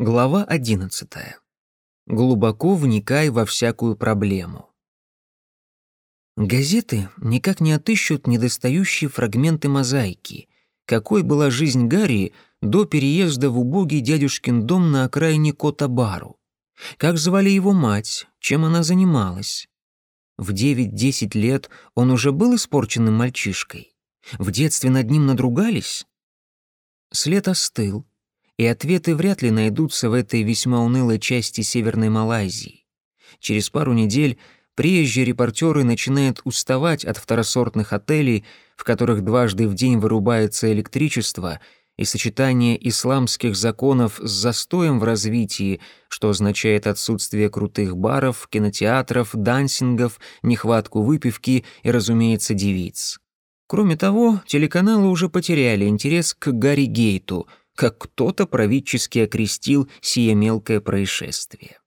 Глава 11. Глубоко вникай во всякую проблему. Газеты никак не отыщут недостающие фрагменты мозаики. Какой была жизнь Гарри до переезда в убогий дядюшкин дом на окраине Котабару? Как звали его мать? Чем она занималась? В 9-10 лет он уже был испорченным мальчишкой. В детстве над ним надругались? След остыл, и ответы вряд ли найдутся в этой весьма унылой части Северной Малайзии. Через пару недель приезжие репортеры начинают уставать от второсортных отелей, в которых дважды в день вырубается электричество, и сочетание исламских законов с застоем в развитии, что означает отсутствие крутых баров, кинотеатров, дансингов, нехватку выпивки и, разумеется, девиц. Кроме того, телеканалы уже потеряли интерес к Гарри Гейту — как кто-то правительски окрестил сие мелкое происшествие.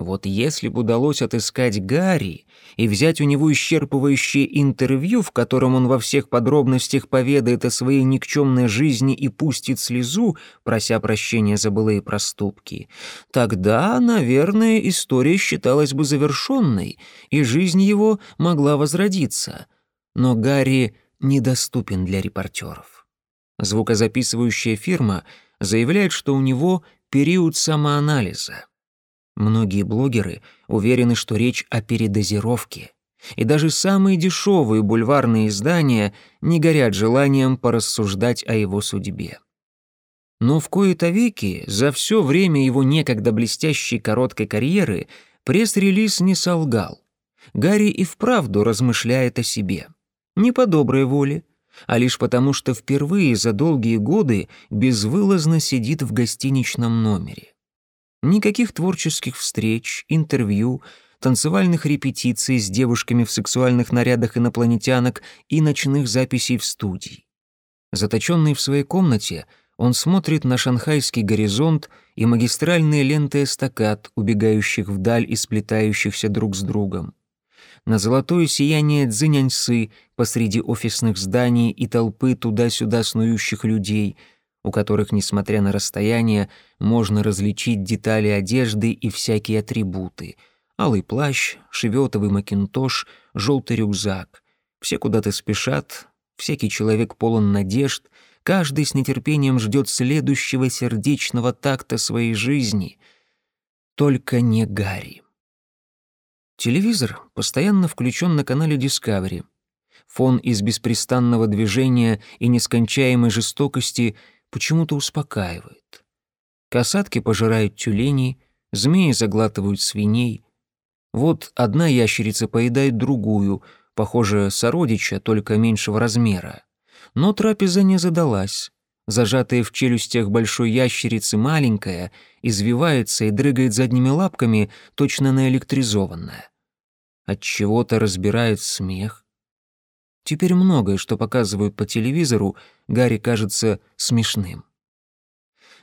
Вот если бы удалось отыскать Гарри и взять у него исчерпывающее интервью, в котором он во всех подробностях поведает о своей никчемной жизни и пустит слезу, прося прощения за былые проступки, тогда, наверное, история считалась бы завершенной, и жизнь его могла возродиться. Но Гарри недоступен для репортеров. Звукозаписывающая фирма заявляет, что у него период самоанализа. Многие блогеры уверены, что речь о передозировке. И даже самые дешевые бульварные издания не горят желанием порассуждать о его судьбе. Но в кои-то веки за все время его некогда блестящей короткой карьеры пресс-релиз не солгал. Гарри и вправду размышляет о себе. Не по доброй воле, а лишь потому, что впервые за долгие годы безвылазно сидит в гостиничном номере. Никаких творческих встреч, интервью, танцевальных репетиций с девушками в сексуальных нарядах инопланетянок и ночных записей в студии. Заточенный в своей комнате, он смотрит на шанхайский горизонт и магистральные ленты эстакад, убегающих вдаль и сплетающихся друг с другом на золотое сияние Цзиняньсы посреди офисных зданий и толпы туда-сюда снующих людей, у которых, несмотря на расстояние, можно различить детали одежды и всякие атрибуты. Алый плащ, шеветовый макинтош, желтый рюкзак. Все куда-то спешат, всякий человек полон надежд, каждый с нетерпением ждет следующего сердечного такта своей жизни. Только не Гарри. Телевизор постоянно включен на канале Discovery. Фон из беспрестанного движения и нескончаемой жестокости почему-то успокаивает. Касатки пожирают тюленей, змеи заглатывают свиней. Вот одна ящерица поедает другую, похоже, сородича, только меньшего размера. Но трапеза не задалась. Зажатая в челюстях большой ящерицы маленькая, извивается и дрыгает задними лапками, точно наэлектризованная от чего-то разбирает смех. Теперь многое, что показывают по телевизору, Гарри кажется смешным.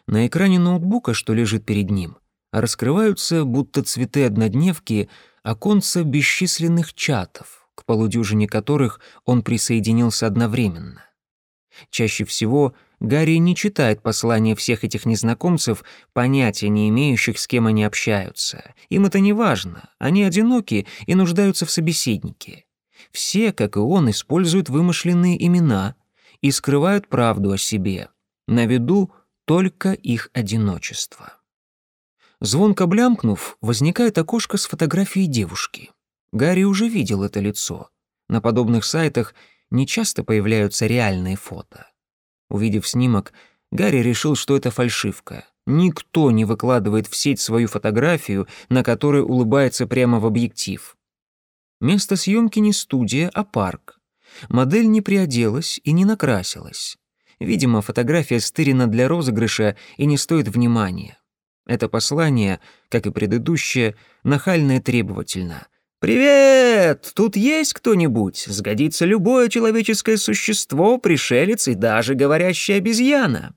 На экране ноутбука, что лежит перед ним, раскрываются, будто цветы однодневки, оконца бесчисленных чатов, к полудюжине которых он присоединился одновременно. Чаще всего Гарри не читает послания всех этих незнакомцев, понятия не имеющих, с кем они общаются. Им это не важно, они одиноки и нуждаются в собеседнике. Все, как и он, используют вымышленные имена и скрывают правду о себе. На виду только их одиночество. Звонко блямкнув, возникает окошко с фотографией девушки. Гарри уже видел это лицо. На подобных сайтах нечасто появляются реальные фото. Увидев снимок, Гарри решил, что это фальшивка. Никто не выкладывает в сеть свою фотографию, на которой улыбается прямо в объектив. Место съемки не студия, а парк. Модель не приоделась и не накрасилась. Видимо, фотография стырена для розыгрыша и не стоит внимания. Это послание, как и предыдущее, нахально и требовательно — «Привет! Тут есть кто-нибудь? Сгодится любое человеческое существо, пришелец и даже говорящая обезьяна».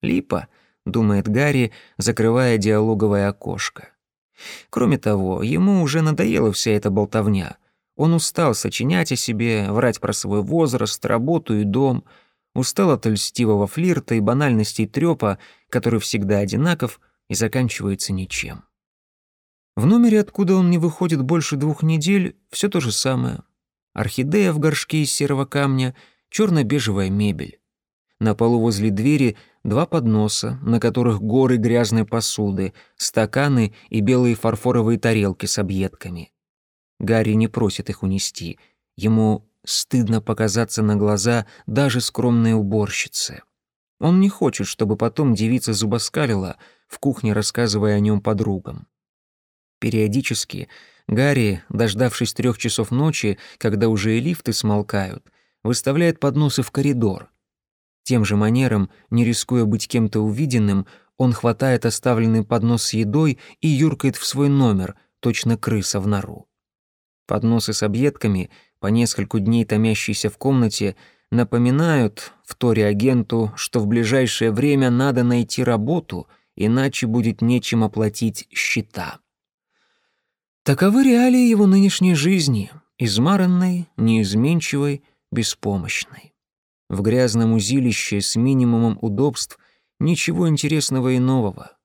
«Липа», — думает Гарри, закрывая диалоговое окошко. Кроме того, ему уже надоела вся эта болтовня. Он устал сочинять о себе, врать про свой возраст, работу и дом, устал от льстивого флирта и банальностей трёпа, который всегда одинаков, и заканчивается ничем. В номере, откуда он не выходит больше двух недель, все то же самое. Орхидея в горшке из серого камня, черно-бежевая мебель. На полу возле двери два подноса, на которых горы грязной посуды, стаканы и белые фарфоровые тарелки с объедками. Гарри не просит их унести. Ему стыдно показаться на глаза даже скромной уборщице. Он не хочет, чтобы потом девица зубоскалила, в кухне рассказывая о нем подругам. Периодически Гарри, дождавшись трех часов ночи, когда уже и лифты смолкают, выставляет подносы в коридор. Тем же манером, не рискуя быть кем-то увиденным, он хватает оставленный поднос с едой и юркает в свой номер, точно крыса в нору. Подносы с объедками, по нескольку дней томящиеся в комнате, напоминают в торе агенту, что в ближайшее время надо найти работу, иначе будет нечем оплатить счета. Таковы реалии его нынешней жизни, измаранной, неизменчивой, беспомощной. В грязном узилище с минимумом удобств ничего интересного и нового.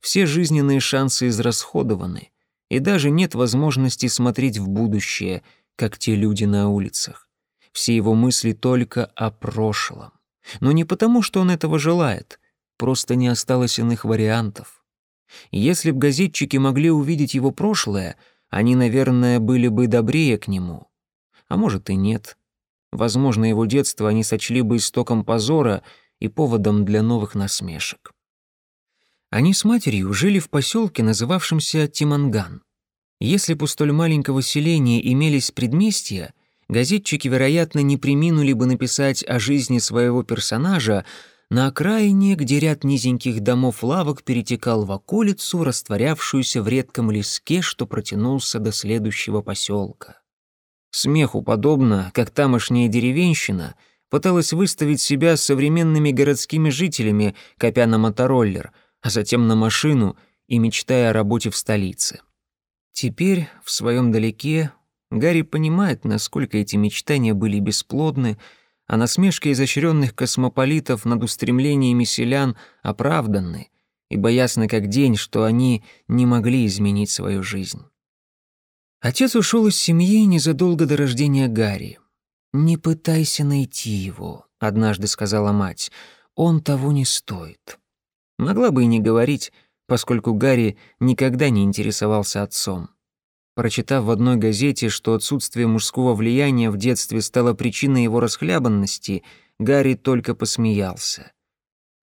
Все жизненные шансы израсходованы, и даже нет возможности смотреть в будущее, как те люди на улицах. Все его мысли только о прошлом. Но не потому, что он этого желает, просто не осталось иных вариантов. Если б газетчики могли увидеть его прошлое, они, наверное, были бы добрее к нему. А может и нет. Возможно, его детство они сочли бы истоком позора и поводом для новых насмешек. Они с матерью жили в поселке, называвшемся Тиманган. Если бы у столь маленького селения имелись предместья, газетчики, вероятно, не приминули бы написать о жизни своего персонажа, на окраине, где ряд низеньких домов-лавок перетекал в околицу, растворявшуюся в редком леске, что протянулся до следующего поселка. Смеху подобно, как тамошняя деревенщина пыталась выставить себя современными городскими жителями, копя на мотороллер, а затем на машину и мечтая о работе в столице. Теперь, в своем далеке, Гарри понимает, насколько эти мечтания были бесплодны, а насмешки изощренных космополитов над устремлениями селян оправданы, ибо ясно как день, что они не могли изменить свою жизнь. Отец ушел из семьи незадолго до рождения Гарри. «Не пытайся найти его», — однажды сказала мать, — «он того не стоит». Могла бы и не говорить, поскольку Гарри никогда не интересовался отцом. Прочитав в одной газете, что отсутствие мужского влияния в детстве стало причиной его расхлябанности, Гарри только посмеялся.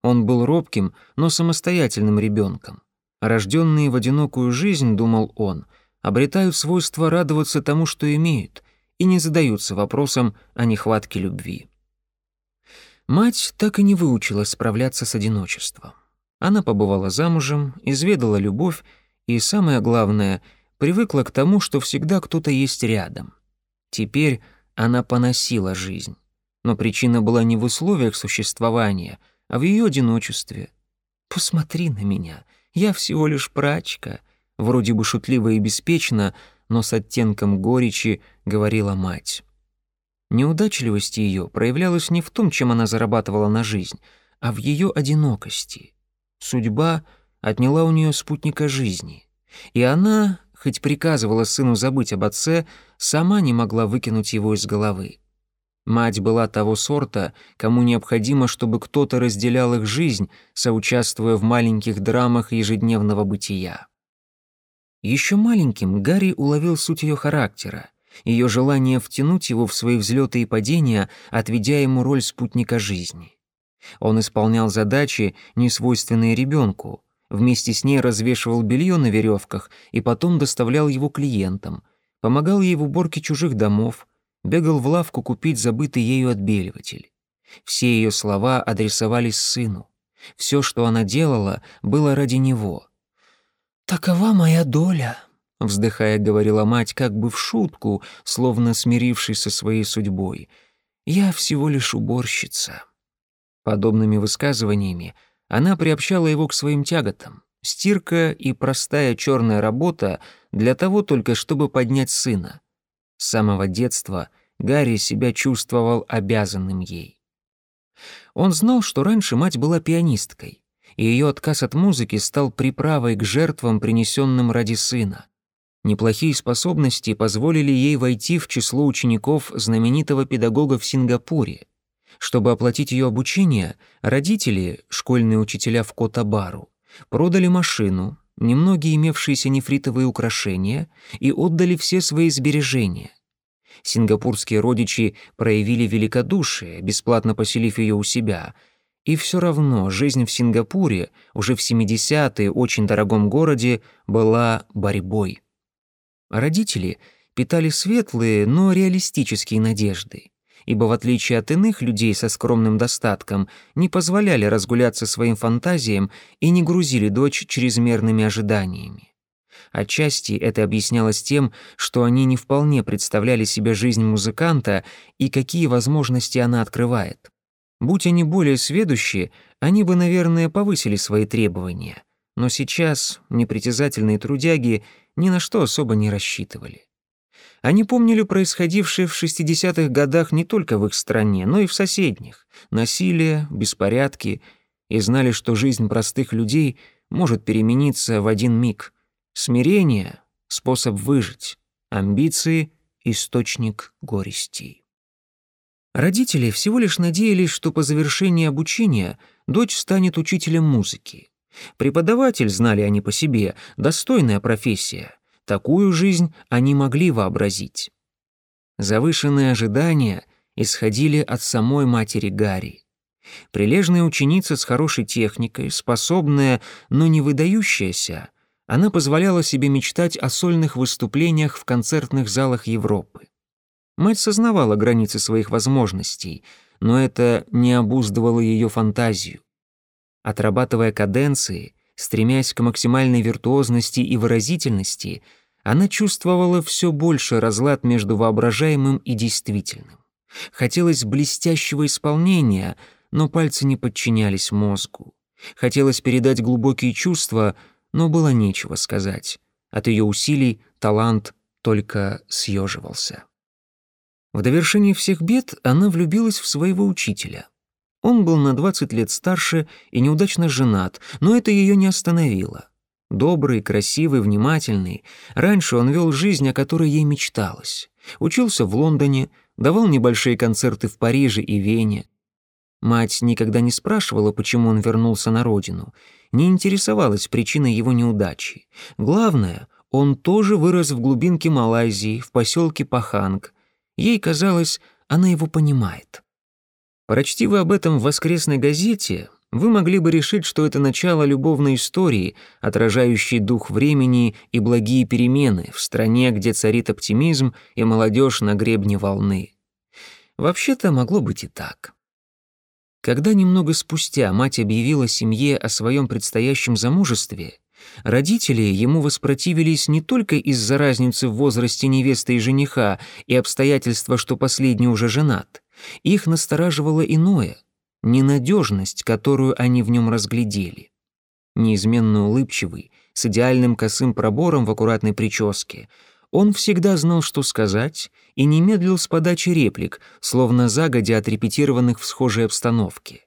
Он был робким, но самостоятельным ребенком. Рожденные в одинокую жизнь, думал он, обретают свойство радоваться тому, что имеют, и не задаются вопросом о нехватке любви. Мать так и не выучилась справляться с одиночеством. Она побывала замужем, изведала любовь и, самое главное — привыкла к тому, что всегда кто-то есть рядом. Теперь она поносила жизнь. Но причина была не в условиях существования, а в ее одиночестве. «Посмотри на меня, я всего лишь прачка», вроде бы шутливо и беспечно, но с оттенком горечи говорила мать. Неудачливость ее проявлялась не в том, чем она зарабатывала на жизнь, а в ее одинокости. Судьба отняла у нее спутника жизни, и она хоть приказывала сыну забыть об отце, сама не могла выкинуть его из головы. Мать была того сорта, кому необходимо, чтобы кто-то разделял их жизнь, соучаствуя в маленьких драмах ежедневного бытия. Еще маленьким Гарри уловил суть ее характера, ее желание втянуть его в свои взлеты и падения, отведя ему роль спутника жизни. Он исполнял задачи, несвойственные ребенку, Вместе с ней развешивал белье на веревках и потом доставлял его клиентам, помогал ей в уборке чужих домов, бегал в лавку купить забытый ею отбеливатель. Все ее слова адресовались сыну. Все, что она делала, было ради него. «Такова моя доля», — вздыхая, говорила мать, как бы в шутку, словно смирившись со своей судьбой. «Я всего лишь уборщица». Подобными высказываниями она приобщала его к своим тяготам. Стирка и простая черная работа для того только, чтобы поднять сына. С самого детства Гарри себя чувствовал обязанным ей. Он знал, что раньше мать была пианисткой, и ее отказ от музыки стал приправой к жертвам, принесенным ради сына. Неплохие способности позволили ей войти в число учеников знаменитого педагога в Сингапуре. Чтобы оплатить ее обучение, родители, школьные учителя в Котабару, продали машину, немногие имевшиеся нефритовые украшения и отдали все свои сбережения. Сингапурские родичи проявили великодушие, бесплатно поселив ее у себя — и все равно жизнь в Сингапуре, уже в 70-е, очень дорогом городе, была борьбой. Родители питали светлые, но реалистические надежды, ибо в отличие от иных людей со скромным достатком, не позволяли разгуляться своим фантазиям и не грузили дочь чрезмерными ожиданиями. Отчасти это объяснялось тем, что они не вполне представляли себе жизнь музыканта и какие возможности она открывает. Будь они более сведущие, они бы, наверное, повысили свои требования. Но сейчас непритязательные трудяги ни на что особо не рассчитывали. Они помнили происходившее в 60-х годах не только в их стране, но и в соседних. Насилие, беспорядки, и знали, что жизнь простых людей может перемениться в один миг. Смирение — способ выжить, амбиции — источник горестей. Родители всего лишь надеялись, что по завершении обучения дочь станет учителем музыки. Преподаватель, знали они по себе, достойная профессия. Такую жизнь они могли вообразить. Завышенные ожидания исходили от самой матери Гарри. Прилежная ученица с хорошей техникой, способная, но не выдающаяся, она позволяла себе мечтать о сольных выступлениях в концертных залах Европы. Мать сознавала границы своих возможностей, но это не обуздывало ее фантазию. Отрабатывая каденции, стремясь к максимальной виртуозности и выразительности, она чувствовала все больше разлад между воображаемым и действительным. Хотелось блестящего исполнения, но пальцы не подчинялись мозгу. Хотелось передать глубокие чувства, но было нечего сказать. От ее усилий талант только съеживался. В довершении всех бед она влюбилась в своего учителя. Он был на 20 лет старше и неудачно женат, но это ее не остановило. Добрый, красивый, внимательный, раньше он вел жизнь, о которой ей мечталось. Учился в Лондоне, давал небольшие концерты в Париже и Вене. Мать никогда не спрашивала, почему он вернулся на родину, не интересовалась причиной его неудачи. Главное, он тоже вырос в глубинке Малайзии, в поселке Паханг, Ей казалось, она его понимает. Прочти вы об этом в воскресной газете, вы могли бы решить, что это начало любовной истории, отражающей дух времени и благие перемены в стране, где царит оптимизм и молодежь на гребне волны. Вообще-то могло быть и так. Когда немного спустя мать объявила семье о своем предстоящем замужестве, Родители ему воспротивились не только из-за разницы в возрасте невесты и жениха и обстоятельства, что последний уже женат. Их настораживало иное — ненадежность, которую они в нем разглядели. Неизменно улыбчивый, с идеальным косым пробором в аккуратной прическе, он всегда знал, что сказать, и не медлил с подачи реплик, словно загодя отрепетированных в схожей обстановке.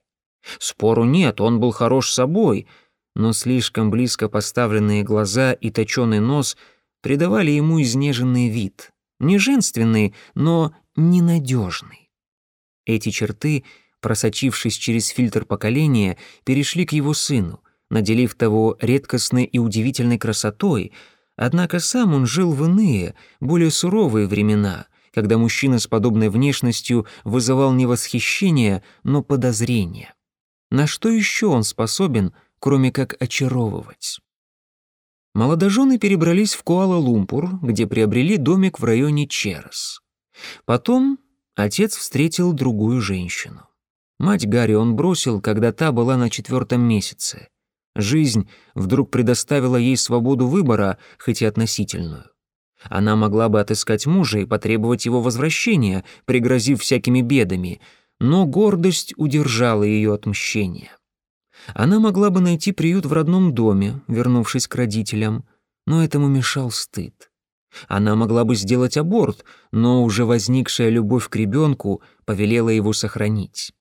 Спору нет, он был хорош собой — но слишком близко поставленные глаза и точёный нос придавали ему изнеженный вид. Не женственный, но ненадежный. Эти черты, просочившись через фильтр поколения, перешли к его сыну, наделив того редкостной и удивительной красотой, однако сам он жил в иные, более суровые времена, когда мужчина с подобной внешностью вызывал не восхищение, но подозрение. На что еще он способен — кроме как очаровывать. Молодожены перебрались в Куала-Лумпур, где приобрели домик в районе Черес. Потом отец встретил другую женщину. Мать Гарри он бросил, когда та была на четвертом месяце. Жизнь вдруг предоставила ей свободу выбора, хоть и относительную. Она могла бы отыскать мужа и потребовать его возвращения, пригрозив всякими бедами, но гордость удержала ее от мщения. Она могла бы найти приют в родном доме, вернувшись к родителям, но этому мешал стыд. Она могла бы сделать аборт, но уже возникшая любовь к ребенку повелела его сохранить.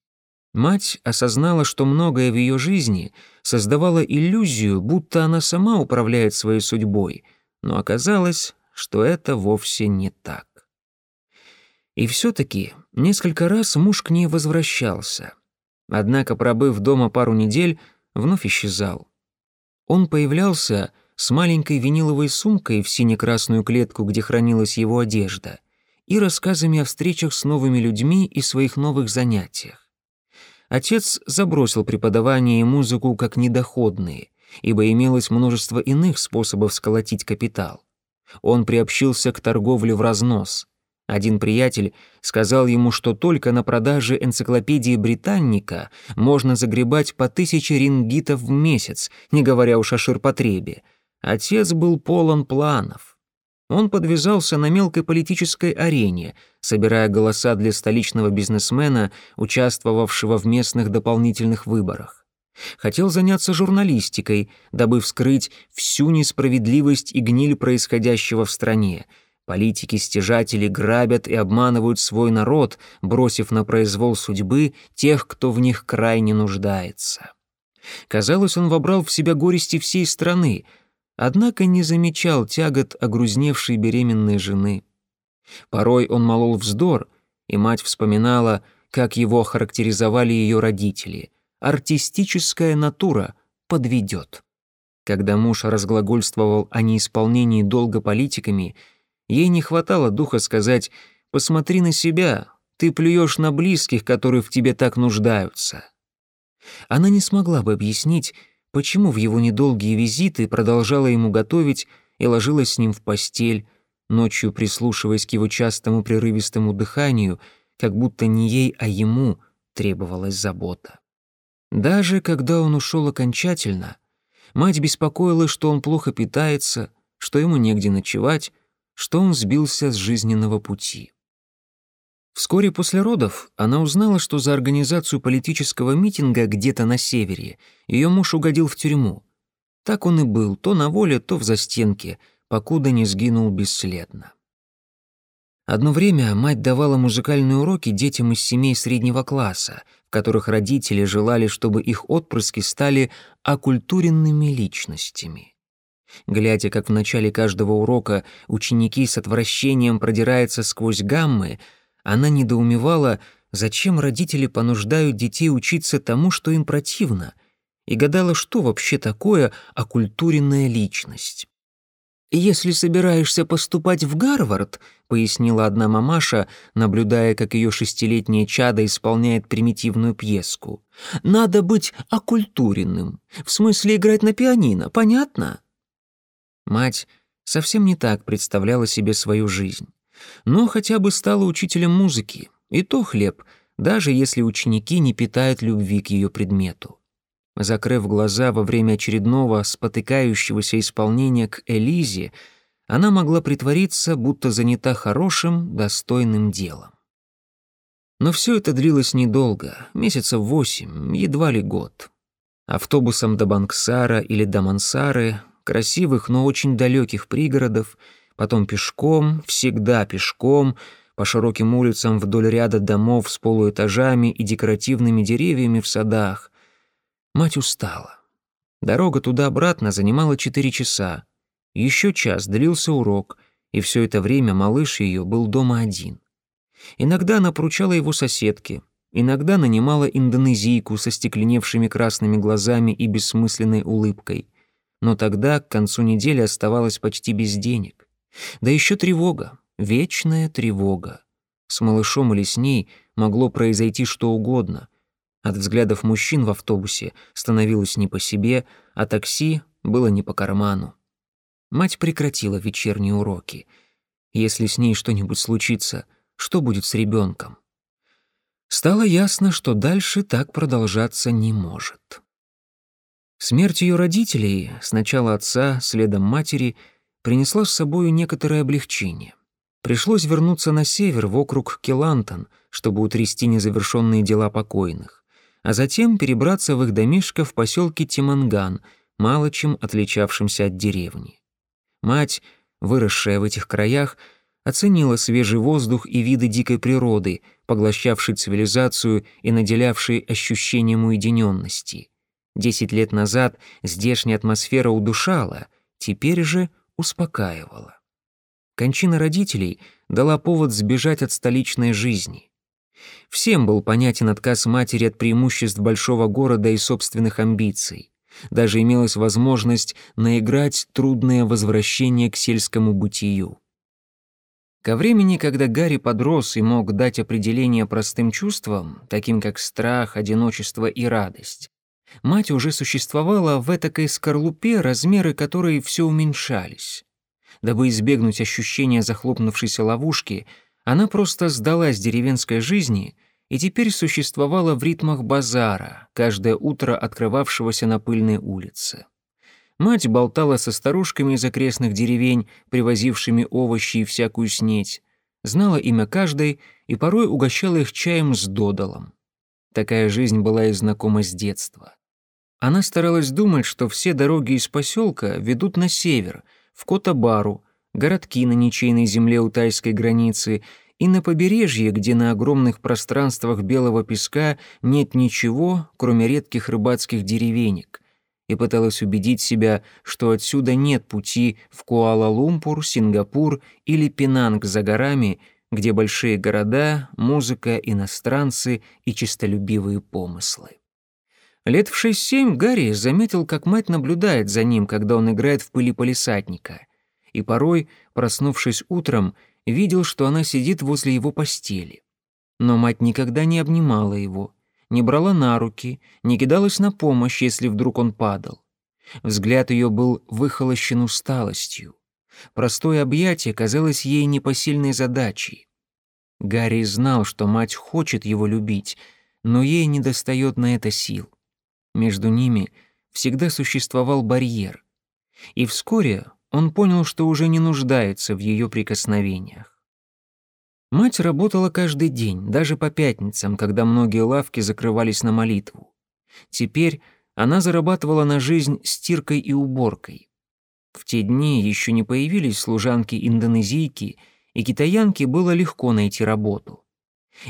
Мать осознала, что многое в ее жизни создавало иллюзию, будто она сама управляет своей судьбой, но оказалось, что это вовсе не так. И все-таки несколько раз муж к ней возвращался. Однако, пробыв дома пару недель, вновь исчезал. Он появлялся с маленькой виниловой сумкой в сине-красную клетку, где хранилась его одежда, и рассказами о встречах с новыми людьми и своих новых занятиях. Отец забросил преподавание и музыку как недоходные, ибо имелось множество иных способов сколотить капитал. Он приобщился к торговле в разнос. Один приятель сказал ему, что только на продаже энциклопедии «Британника» можно загребать по тысяче рингитов в месяц, не говоря уж о ширпотребе. Отец был полон планов. Он подвязался на мелкой политической арене, собирая голоса для столичного бизнесмена, участвовавшего в местных дополнительных выборах. Хотел заняться журналистикой, дабы вскрыть всю несправедливость и гниль происходящего в стране — Политики-стяжатели грабят и обманывают свой народ, бросив на произвол судьбы тех, кто в них крайне нуждается. Казалось, он вобрал в себя горести всей страны, однако не замечал тягот огрузневшей беременной жены. Порой он молол вздор, и мать вспоминала, как его характеризовали ее родители. «Артистическая натура подведет». Когда муж разглагольствовал о неисполнении долга политиками – Ей не хватало духа сказать «посмотри на себя, ты плюешь на близких, которые в тебе так нуждаются». Она не смогла бы объяснить, почему в его недолгие визиты продолжала ему готовить и ложилась с ним в постель, ночью прислушиваясь к его частому прерывистому дыханию, как будто не ей, а ему требовалась забота. Даже когда он ушел окончательно, мать беспокоилась, что он плохо питается, что ему негде ночевать, что он сбился с жизненного пути. Вскоре после родов она узнала, что за организацию политического митинга где-то на севере ее муж угодил в тюрьму. Так он и был, то на воле, то в застенке, покуда не сгинул бесследно. Одно время мать давала музыкальные уроки детям из семей среднего класса, в которых родители желали, чтобы их отпрыски стали окультуренными личностями. Глядя, как в начале каждого урока ученики с отвращением продираются сквозь гаммы, она недоумевала, зачем родители понуждают детей учиться тому, что им противно, и гадала, что вообще такое окультуренная личность. «Если собираешься поступать в Гарвард», — пояснила одна мамаша, наблюдая, как ее шестилетнее чадо исполняет примитивную пьеску, «надо быть окультуренным, в смысле играть на пианино, понятно?» Мать совсем не так представляла себе свою жизнь. Но хотя бы стала учителем музыки, и то хлеб, даже если ученики не питают любви к ее предмету. Закрыв глаза во время очередного спотыкающегося исполнения к Элизе, она могла притвориться, будто занята хорошим, достойным делом. Но все это длилось недолго, месяцев восемь, едва ли год. Автобусом до Банксара или до Мансары красивых, но очень далеких пригородов, потом пешком, всегда пешком, по широким улицам вдоль ряда домов с полуэтажами и декоративными деревьями в садах. Мать устала. Дорога туда-обратно занимала четыре часа. Еще час длился урок, и все это время малыш ее был дома один. Иногда она поручала его соседке, иногда нанимала индонезийку со стекленевшими красными глазами и бессмысленной улыбкой но тогда к концу недели оставалось почти без денег. Да еще тревога, вечная тревога. С малышом или с ней могло произойти что угодно. От взглядов мужчин в автобусе становилось не по себе, а такси было не по карману. Мать прекратила вечерние уроки. Если с ней что-нибудь случится, что будет с ребенком? Стало ясно, что дальше так продолжаться не может. Смерть ее родителей, сначала отца, следом матери, принесла с собой некоторое облегчение. Пришлось вернуться на север, в округ Келантон, чтобы утрясти незавершенные дела покойных, а затем перебраться в их домишко в поселке Тиманган, мало чем отличавшимся от деревни. Мать, выросшая в этих краях, оценила свежий воздух и виды дикой природы, поглощавший цивилизацию и наделявший ощущением уединенности. Десять лет назад здешняя атмосфера удушала, теперь же успокаивала. Кончина родителей дала повод сбежать от столичной жизни. Всем был понятен отказ матери от преимуществ большого города и собственных амбиций. Даже имелась возможность наиграть трудное возвращение к сельскому бытию. Ко времени, когда Гарри подрос и мог дать определение простым чувствам, таким как страх, одиночество и радость, мать уже существовала в этакой скорлупе, размеры которой все уменьшались. Дабы избегнуть ощущения захлопнувшейся ловушки, она просто сдалась деревенской жизни и теперь существовала в ритмах базара, каждое утро открывавшегося на пыльной улице. Мать болтала со старушками из окрестных деревень, привозившими овощи и всякую снеть, знала имя каждой и порой угощала их чаем с додолом. Такая жизнь была и знакома с детства. Она старалась думать, что все дороги из поселка ведут на север, в Котабару, городки на ничейной земле у тайской границы и на побережье, где на огромных пространствах белого песка нет ничего, кроме редких рыбацких деревенек, и пыталась убедить себя, что отсюда нет пути в Куала-Лумпур, Сингапур или Пенанг за горами, где большие города, музыка, иностранцы и честолюбивые помыслы. Лет в шесть-семь Гарри заметил, как мать наблюдает за ним, когда он играет в пыли полисадника, и порой, проснувшись утром, видел, что она сидит возле его постели. Но мать никогда не обнимала его, не брала на руки, не кидалась на помощь, если вдруг он падал. Взгляд ее был выхолощен усталостью. Простое объятие казалось ей непосильной задачей. Гарри знал, что мать хочет его любить, но ей недостает на это сил. Между ними всегда существовал барьер. И вскоре он понял, что уже не нуждается в ее прикосновениях. Мать работала каждый день, даже по пятницам, когда многие лавки закрывались на молитву. Теперь она зарабатывала на жизнь стиркой и уборкой. В те дни еще не появились служанки-индонезийки, и китаянке было легко найти работу.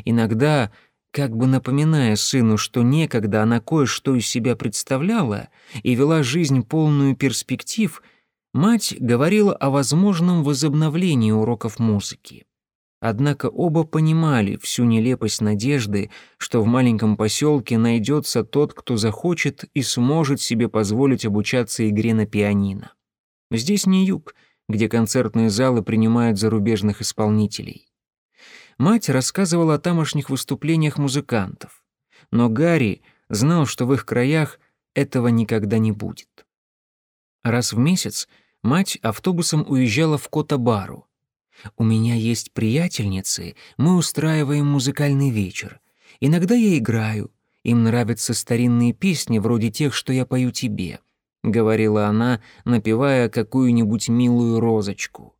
Иногда как бы напоминая сыну, что некогда она кое-что из себя представляла и вела жизнь полную перспектив, мать говорила о возможном возобновлении уроков музыки. Однако оба понимали всю нелепость надежды, что в маленьком поселке найдется тот, кто захочет и сможет себе позволить обучаться игре на пианино. Здесь не юг, где концертные залы принимают зарубежных исполнителей мать рассказывала о тамошних выступлениях музыкантов. Но Гарри знал, что в их краях этого никогда не будет. Раз в месяц мать автобусом уезжала в Кота-Бару. «У меня есть приятельницы, мы устраиваем музыкальный вечер. Иногда я играю, им нравятся старинные песни вроде тех, что я пою тебе», — говорила она, напевая какую-нибудь милую розочку.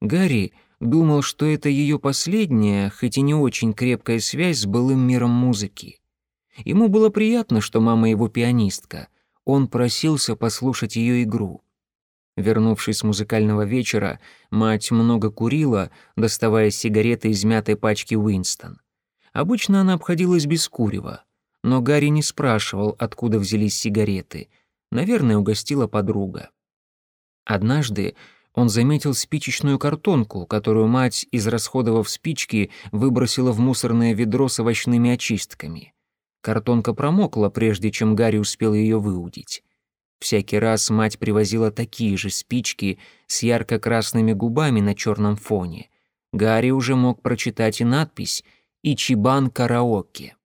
Гарри думал, что это ее последняя, хоть и не очень крепкая связь с былым миром музыки. Ему было приятно, что мама его пианистка. Он просился послушать ее игру. Вернувшись с музыкального вечера, мать много курила, доставая сигареты из мятой пачки Уинстон. Обычно она обходилась без курева, но Гарри не спрашивал, откуда взялись сигареты. Наверное, угостила подруга. Однажды он заметил спичечную картонку, которую мать, израсходовав спички, выбросила в мусорное ведро с овощными очистками. Картонка промокла, прежде чем Гарри успел ее выудить. Всякий раз мать привозила такие же спички с ярко-красными губами на черном фоне. Гарри уже мог прочитать и надпись «Ичибан караоке».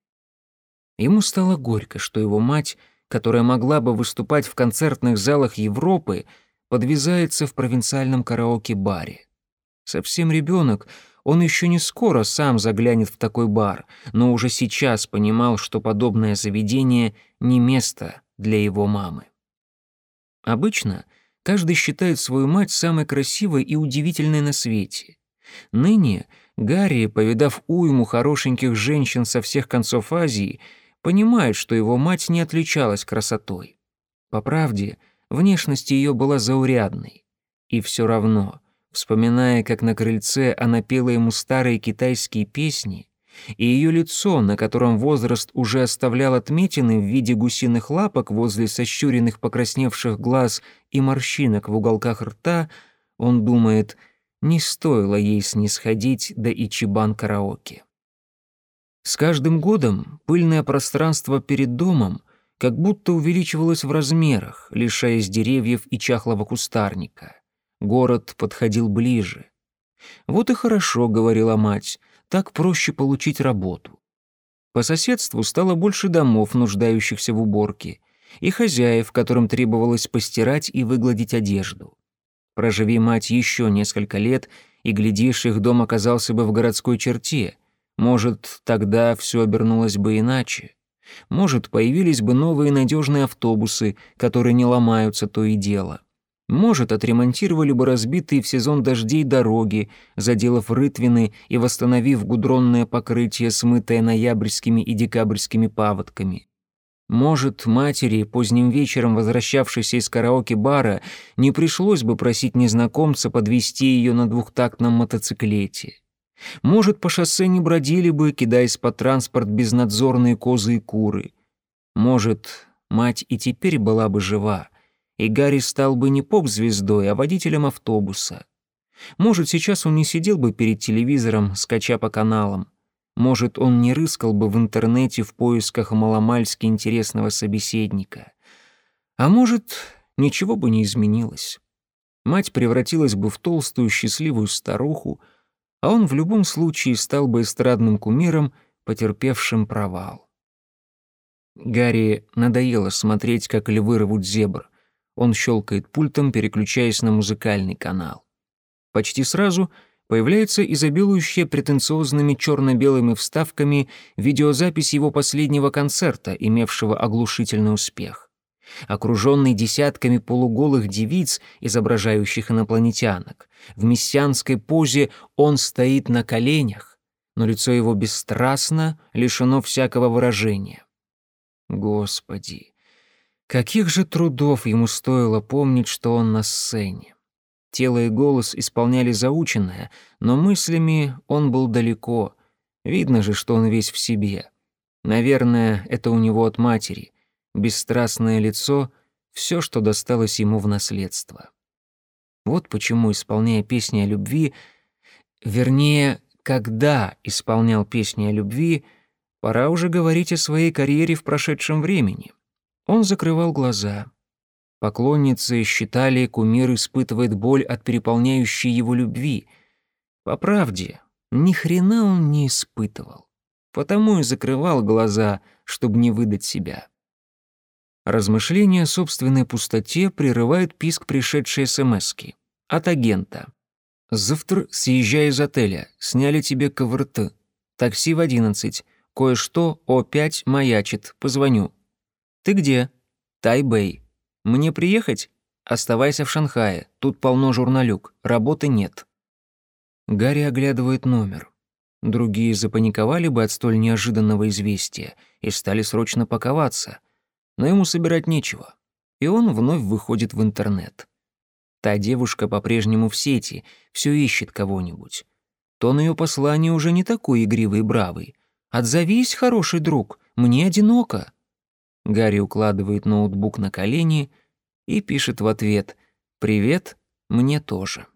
Ему стало горько, что его мать, которая могла бы выступать в концертных залах Европы, подвязается в провинциальном караоке-баре. Совсем ребенок, он еще не скоро сам заглянет в такой бар, но уже сейчас понимал, что подобное заведение не место для его мамы. Обычно каждый считает свою мать самой красивой и удивительной на свете. Ныне Гарри, повидав уйму хорошеньких женщин со всех концов Азии, понимает, что его мать не отличалась красотой. По правде, Внешность ее была заурядной. И все равно, вспоминая, как на крыльце она пела ему старые китайские песни, и ее лицо, на котором возраст уже оставлял отметины в виде гусиных лапок возле сощуренных покрасневших глаз и морщинок в уголках рта, он думает, не стоило ей снисходить до Ичибан караоке. С каждым годом пыльное пространство перед домом как будто увеличивалось в размерах, лишаясь деревьев и чахлого кустарника. Город подходил ближе. «Вот и хорошо», — говорила мать, — «так проще получить работу». По соседству стало больше домов, нуждающихся в уборке, и хозяев, которым требовалось постирать и выгладить одежду. Проживи мать еще несколько лет, и, глядишь, их дом оказался бы в городской черте. Может, тогда все обернулось бы иначе. Может, появились бы новые надежные автобусы, которые не ломаются то и дело. Может, отремонтировали бы разбитые в сезон дождей дороги, заделав рытвины и восстановив гудронное покрытие, смытое ноябрьскими и декабрьскими паводками. Может, матери, поздним вечером возвращавшейся из караоке-бара, не пришлось бы просить незнакомца подвести ее на двухтактном мотоциклете. Может, по шоссе не бродили бы, кидаясь под транспорт безнадзорные козы и куры. Может, мать и теперь была бы жива, и Гарри стал бы не поп-звездой, а водителем автобуса. Может, сейчас он не сидел бы перед телевизором, скача по каналам. Может, он не рыскал бы в интернете в поисках маломальски интересного собеседника. А может, ничего бы не изменилось. Мать превратилась бы в толстую счастливую старуху, а он в любом случае стал бы эстрадным кумиром, потерпевшим провал. Гарри надоело смотреть, как львы рвут зебр. Он щелкает пультом, переключаясь на музыкальный канал. Почти сразу появляется изобилующая претенциозными черно-белыми вставками видеозапись его последнего концерта, имевшего оглушительный успех. Окруженный десятками полуголых девиц, изображающих инопланетянок, в мессианской позе он стоит на коленях, но лицо его бесстрастно, лишено всякого выражения. Господи, Каких же трудов ему стоило помнить, что он на сцене. Тело и голос исполняли заученное, но мыслями он был далеко. Видно же, что он весь в себе. Наверное, это у него от матери. Бесстрастное лицо — все, что досталось ему в наследство. Вот почему, исполняя песни о любви, вернее, когда исполнял песни о любви, пора уже говорить о своей карьере в прошедшем времени. Он закрывал глаза. Поклонницы считали, кумир испытывает боль от переполняющей его любви. По правде, ни хрена он не испытывал. Потому и закрывал глаза, чтобы не выдать себя. Размышления о собственной пустоте прерывает писк пришедшей СМСки. От агента. «Завтра съезжай из отеля. Сняли тебе КВРТ. Такси в одиннадцать. Кое-что О5 маячит. Позвоню. «Ты где?» «Тайбэй». «Мне приехать?» «Оставайся в Шанхае. Тут полно журналюк. Работы нет». Гарри оглядывает номер. Другие запаниковали бы от столь неожиданного известия и стали срочно паковаться. Но ему собирать нечего. И он вновь выходит в интернет. Та девушка по-прежнему в сети, все ищет кого-нибудь. Тон ее послания уже не такой игривый и бравый. «Отзовись, хороший друг, мне одиноко». Гарри укладывает ноутбук на колени и пишет в ответ «Привет, мне тоже».